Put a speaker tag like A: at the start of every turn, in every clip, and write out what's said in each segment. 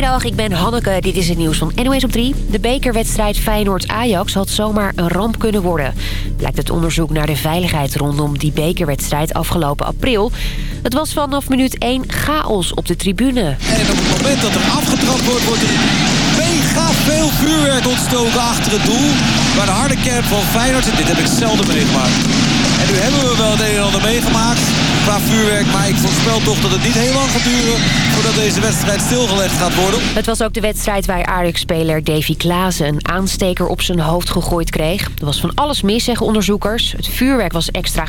A: Goedemiddag, ik ben Hanneke. Dit is het nieuws van NOS op 3. De bekerwedstrijd Feyenoord-Ajax had zomaar een ramp kunnen worden. Blijkt het onderzoek naar de veiligheid rondom die bekerwedstrijd afgelopen april. Het was vanaf minuut 1 chaos op de tribune. En
B: op het moment dat er afgetrapt wordt, wordt er mega veel vuurwerk ontstoken achter het doel. Maar de harde kern van Feyenoord, dit heb ik zelden meegemaakt. En nu hebben we wel het een en ander meegemaakt vuurwerk. Maar ik voorspel toch dat het niet heel lang gaat duren voordat deze wedstrijd stilgelegd gaat worden.
A: Het was ook de wedstrijd waar Ajax-speler Davy Klaassen een aansteker op zijn hoofd gegooid kreeg. Er was van alles mis, zeggen onderzoekers. Het vuurwerk was extra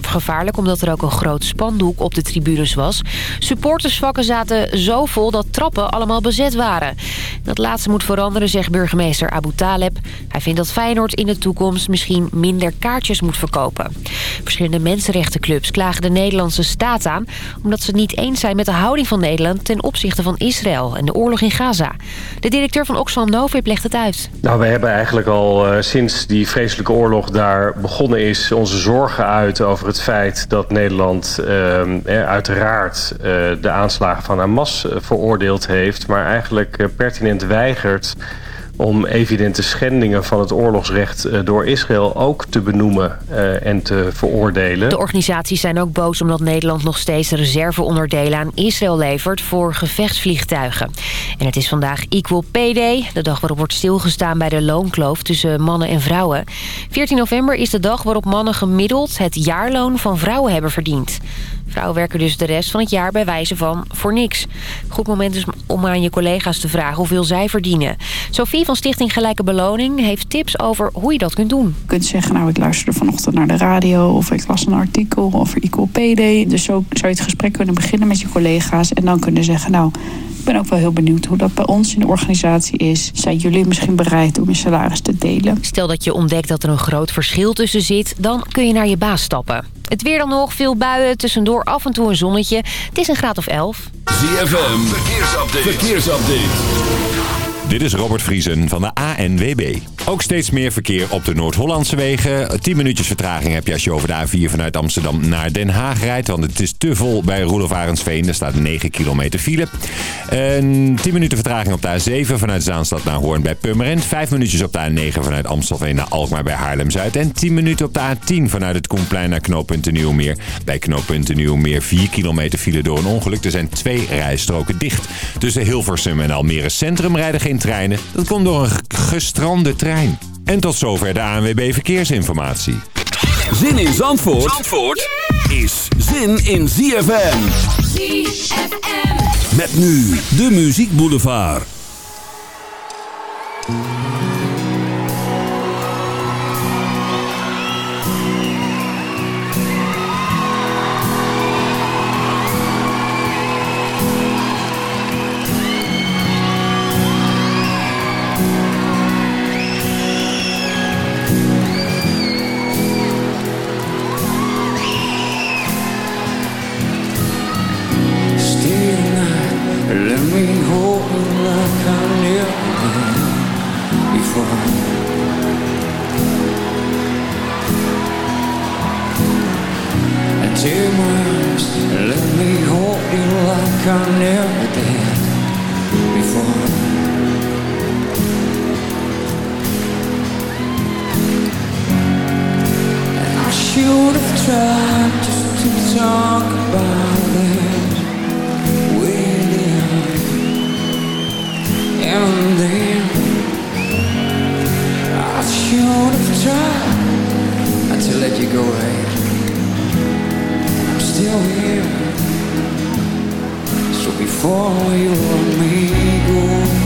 A: gevaarlijk, omdat er ook een groot spandoek op de tribunes was. Supportersvakken zaten zo vol dat trappen allemaal bezet waren. Dat laatste moet veranderen, zegt burgemeester Abu Taleb. Hij vindt dat Feyenoord in de toekomst misschien minder kaartjes moet verkopen. Verschillende mensenrechtenclubs klagen de Nederlandse staat aan... omdat ze het niet eens zijn met de houding van Nederland... ten opzichte van Israël en de oorlog in Gaza. De directeur van Oxfam Novib legt het uit.
C: Nou, we hebben eigenlijk al uh, sinds die vreselijke oorlog daar begonnen is... onze zorgen uit over het feit dat Nederland uh, uiteraard uh, de aanslagen van Hamas veroordeeld heeft... maar eigenlijk pertinent weigert om evidente schendingen van het oorlogsrecht eh, door Israël ook te benoemen uh, en te veroordelen.
A: De organisaties zijn ook boos omdat Nederland nog steeds reserveonderdelen aan Israël levert voor gevechtsvliegtuigen. En het is vandaag Equal Pay Day, de dag waarop wordt stilgestaan bij de loonkloof tussen mannen en vrouwen. 14 november is de dag waarop mannen gemiddeld het jaarloon van vrouwen hebben verdiend. Vrouwen werken dus de rest van het jaar bij wijze van voor niks. Goed moment is om aan je collega's te vragen hoeveel zij verdienen. Sophie van Stichting Gelijke Beloning heeft tips over hoe je dat kunt doen.
D: Je kunt zeggen, nou ik luisterde vanochtend naar de radio... of ik las een artikel over Equal Pay. Dus zo zou je het gesprek kunnen beginnen met je collega's... en dan kunnen zeggen, nou ik ben ook wel heel benieuwd hoe dat bij ons in de organisatie is. Zijn jullie misschien bereid om je salaris te delen?
A: Stel dat je ontdekt dat er een groot verschil tussen zit... dan kun je naar je baas stappen. Het weer dan nog, veel buien, tussendoor af en toe een zonnetje. Het is een graad of 11.
E: ZFM, verkeersupdate. verkeersupdate. Dit is Robert Vriesen van de ANWB. Ook steeds meer verkeer op de Noord-Hollandse wegen. 10 minuutjes vertraging heb je als je over de A4 vanuit Amsterdam naar Den Haag rijdt. Want het is te vol bij Roelof Arendsveen. Er staat 9 kilometer file. En 10 minuten vertraging op de A7 vanuit Zaanstad naar Hoorn bij Purmerend. 5 minuutjes op de A9 vanuit Amstelveen naar Alkmaar bij Haarlem-Zuid. En 10 minuten op de A10 vanuit het Koenplein naar knooppunt Nieuwmeer. Bij knooppunt Nieuwmeer 4 kilometer file door een ongeluk. Er zijn twee rijstroken dicht. Tussen Hilversum en Almere Centrum rijden geen treinen. Dat komt door een gestrande trein. En tot zover de ANWB Verkeersinformatie.
F: Zin in Zandvoort, Zandvoort is zin in ZFM. ZFM. Met nu de Muziek Boulevard.
G: Take my arms and let me
H: hold you like I never did before. I should have tried just to talk about it with you.
I: And then I should have tried to let you go still here. So before you let me go.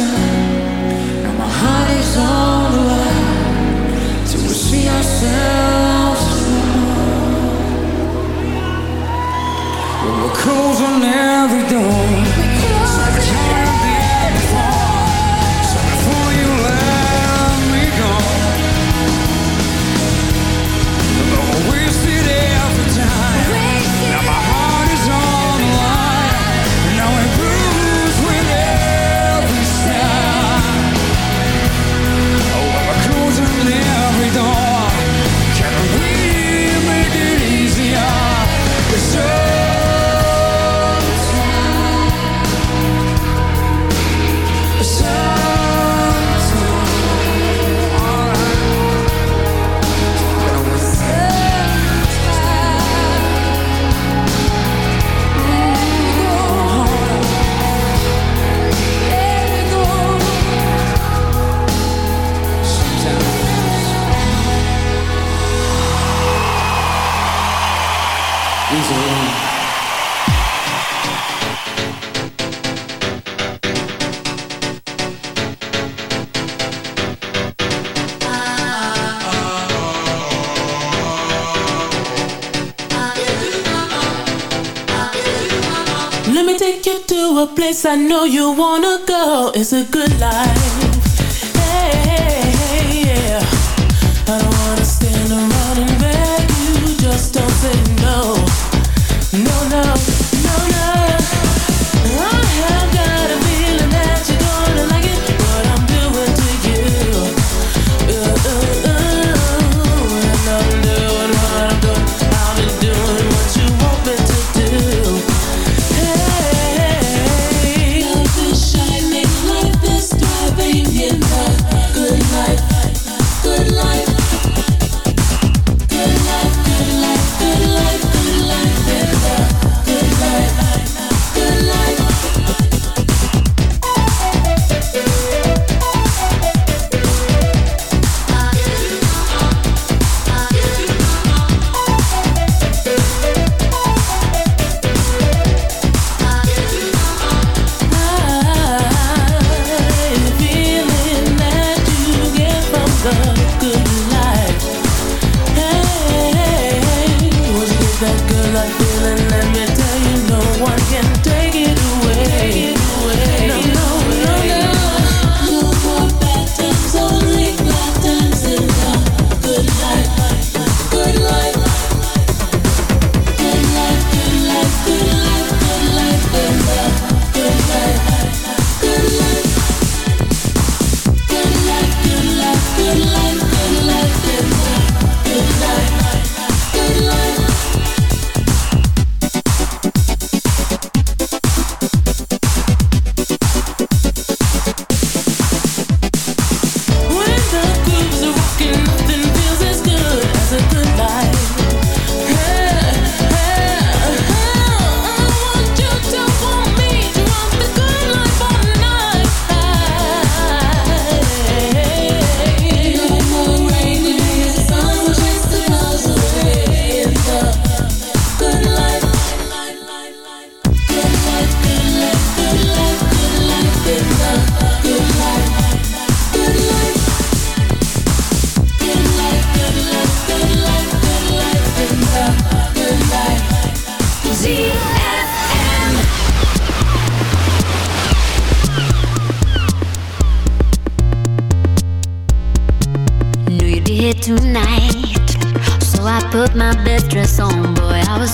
I: time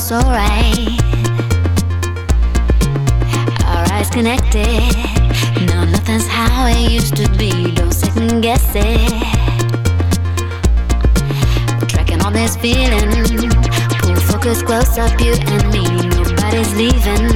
I: it's alright. Our eyes connected. Nothing's how it used to be. Don't second guess it. Tracking on this feeling. Pull focus close up, you and me. Nobody's leaving.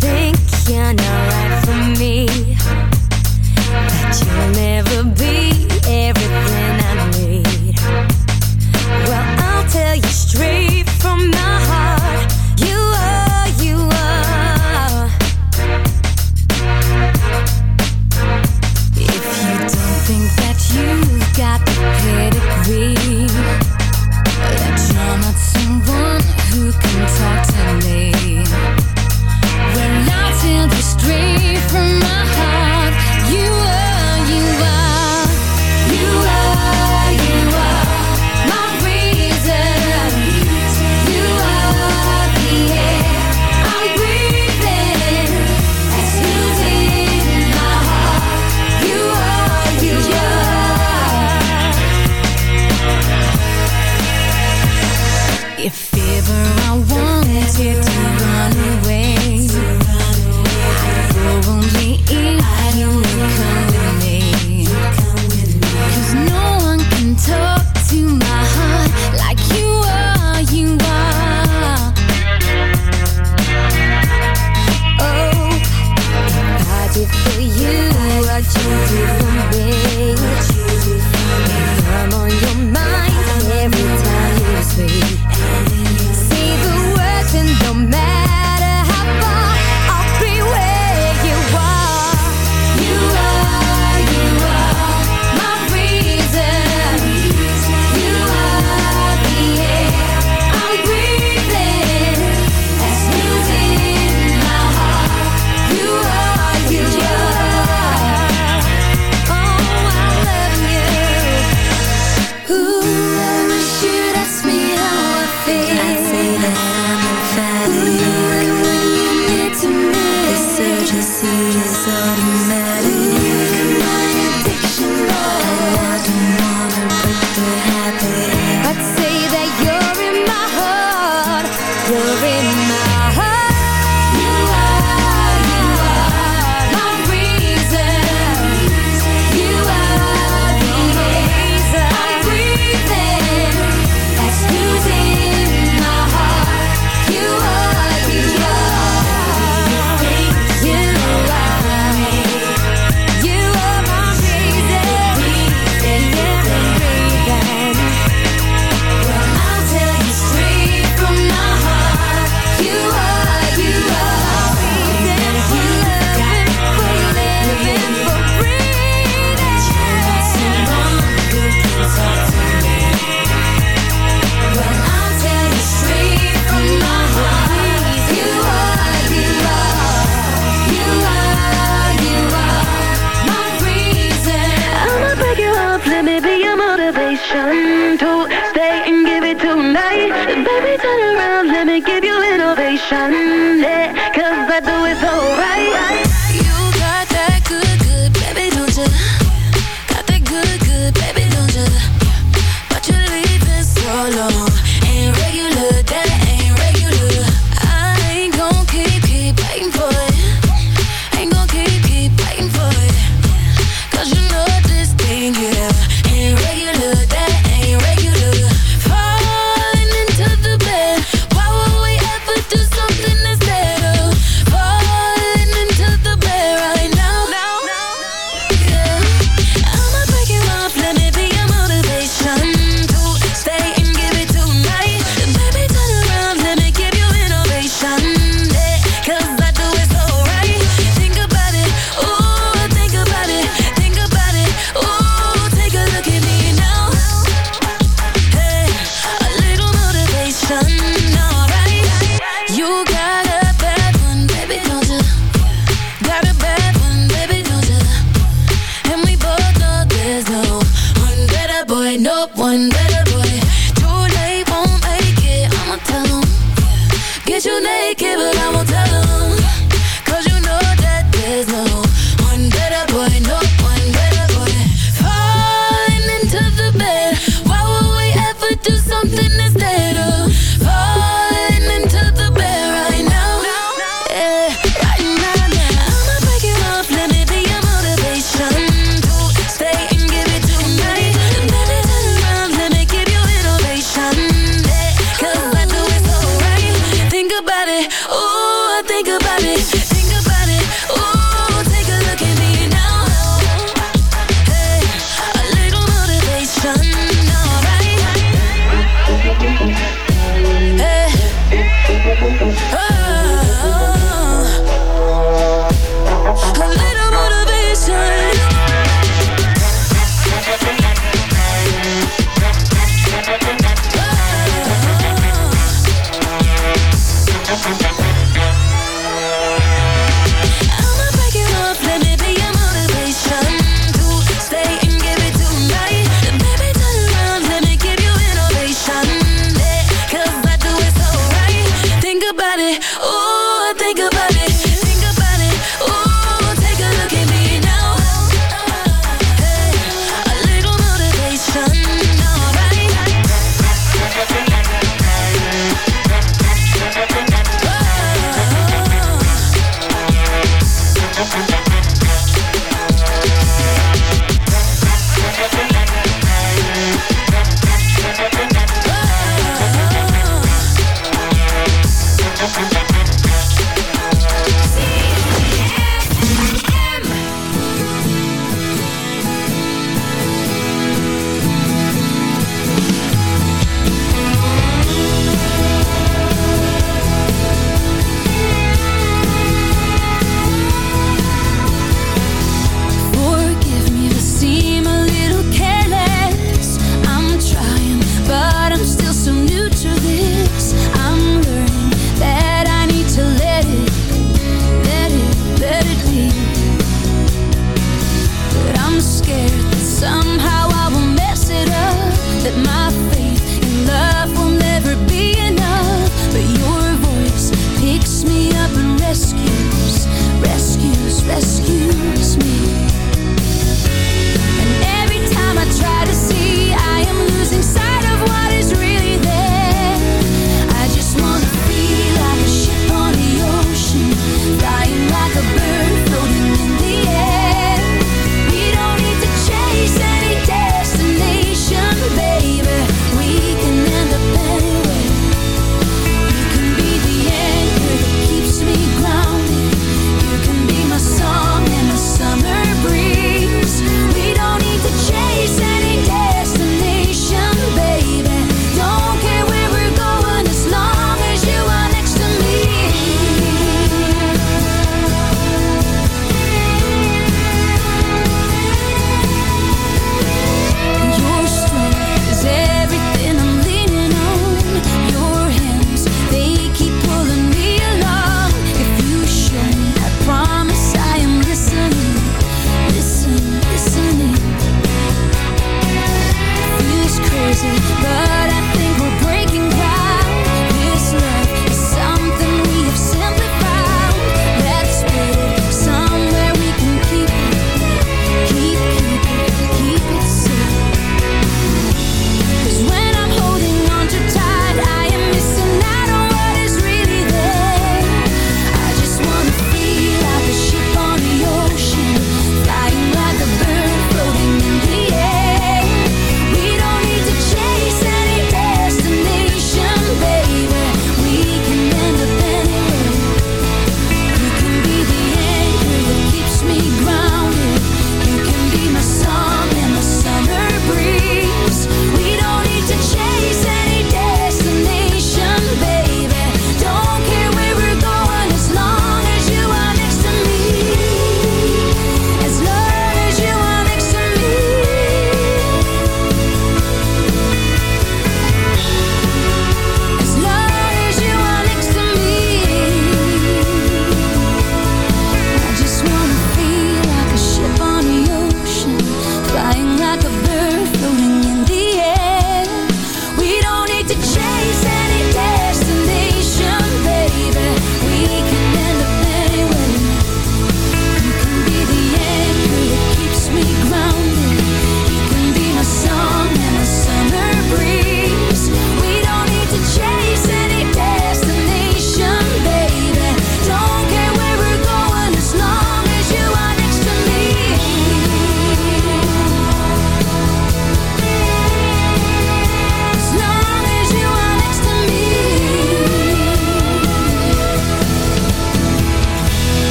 I: think you're not right for me,
F: but you'll never
H: be.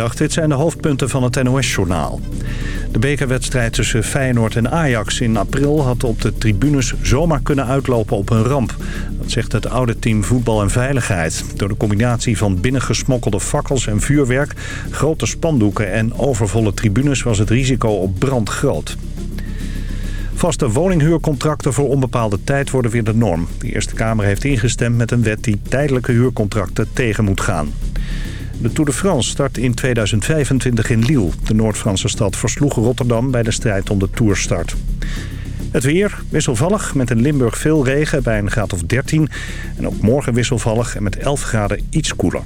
H: Dit zijn de hoofdpunten van het NOS-journaal. De bekerwedstrijd tussen Feyenoord en Ajax in april... had op de tribunes zomaar kunnen uitlopen op een ramp. Dat zegt het oude team Voetbal en Veiligheid. Door de combinatie van binnengesmokkelde fakkels en vuurwerk... grote spandoeken en overvolle tribunes was het risico op brand groot. Vaste woninghuurcontracten voor onbepaalde tijd worden weer de norm. De Eerste Kamer heeft ingestemd met een wet die tijdelijke huurcontracten tegen moet gaan. De Tour de France start in 2025 in Lille. De Noord-Franse stad versloeg Rotterdam bij de strijd om de Tourstart. Het weer wisselvallig met in Limburg veel regen bij een graad of 13. En ook morgen wisselvallig en met 11 graden iets koeler.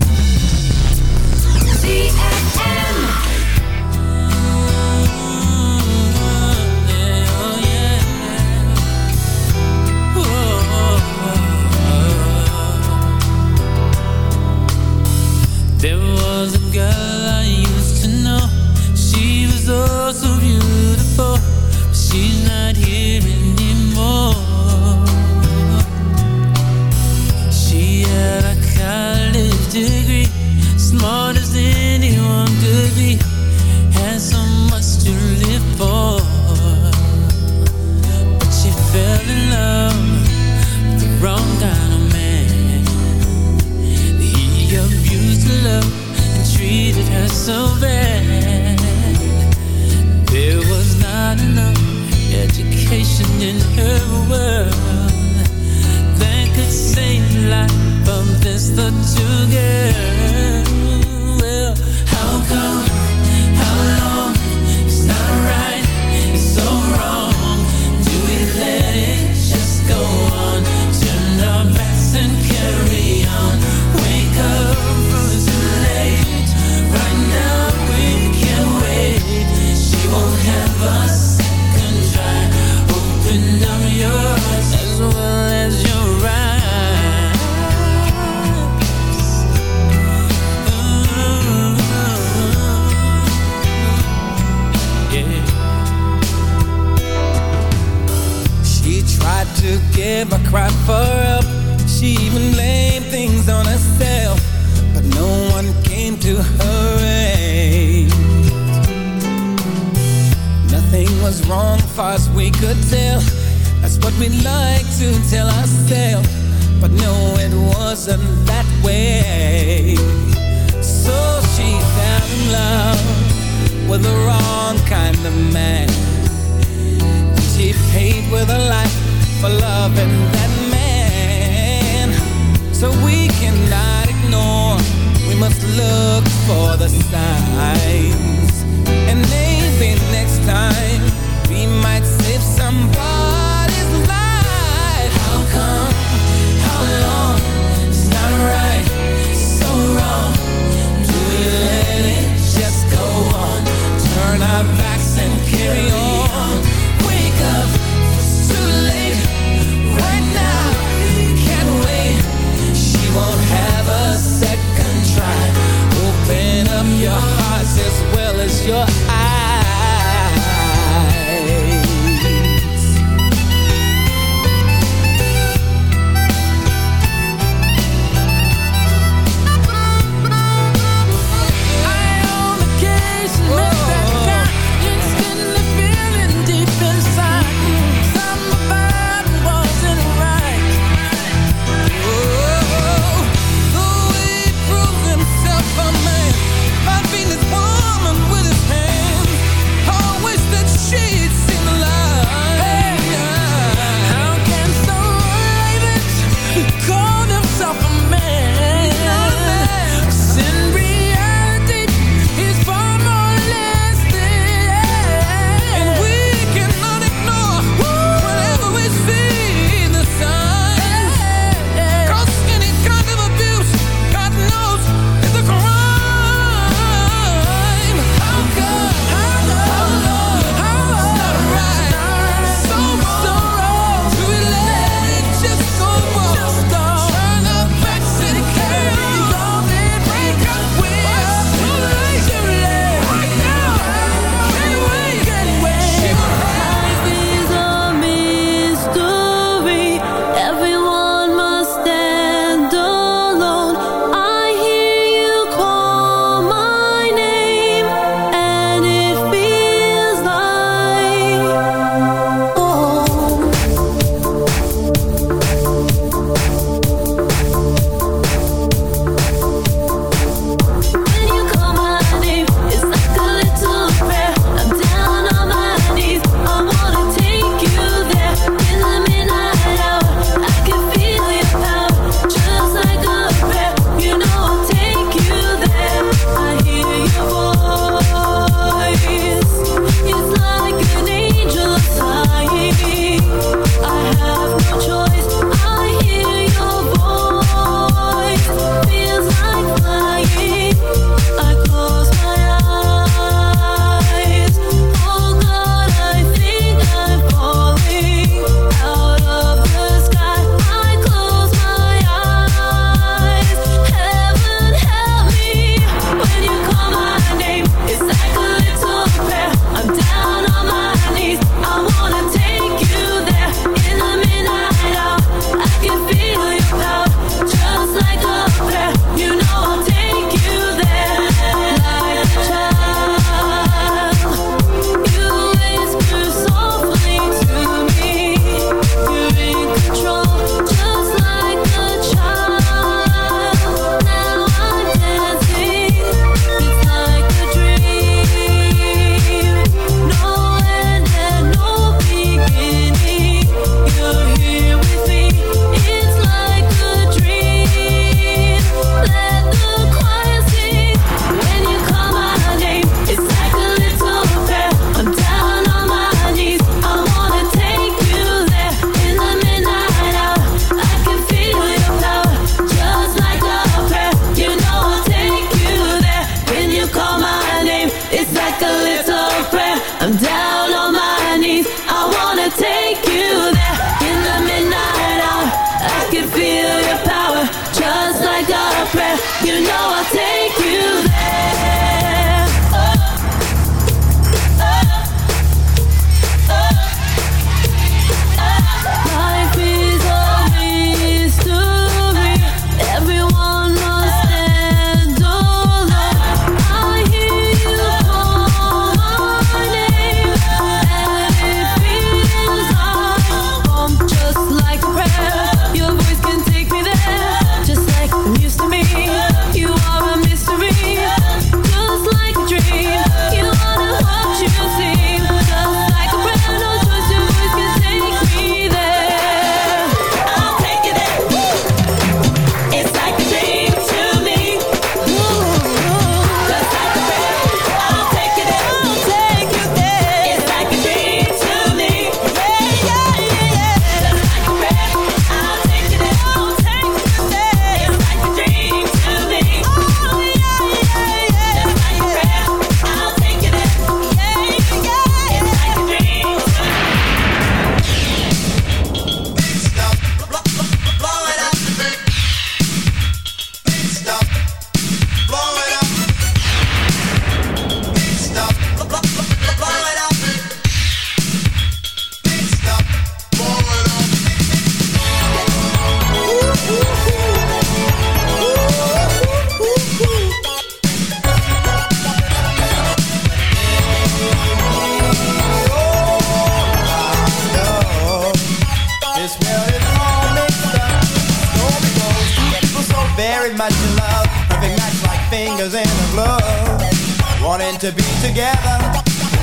J: To be
K: together.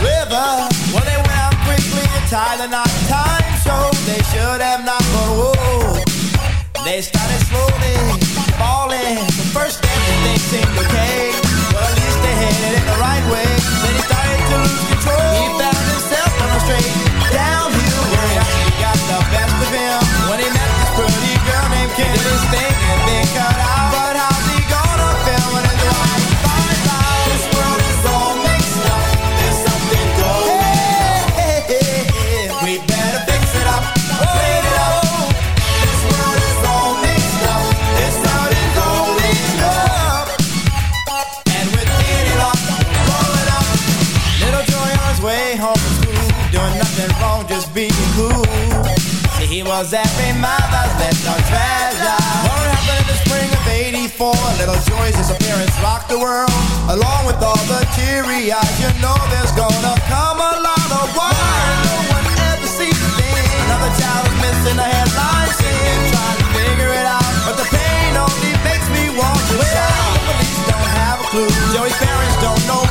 K: River. Well, they went out quickly to tie the knot. Time showed they should have not, but whoa. They started slowly falling. The first step, they seemed okay. Well, at least they headed in the right way. Then he started to lose control. Was every mother's left little treasure. What happened in the spring of '84? Little Joy's disappearance rocked the world, along with all the teary eyes. You know there's gonna come a lot of why no one ever sees a thing. Another child is missing a headline scene, trying to figure it out, but the pain only makes me want to shout. The police don't have a clue. Joey's parents don't know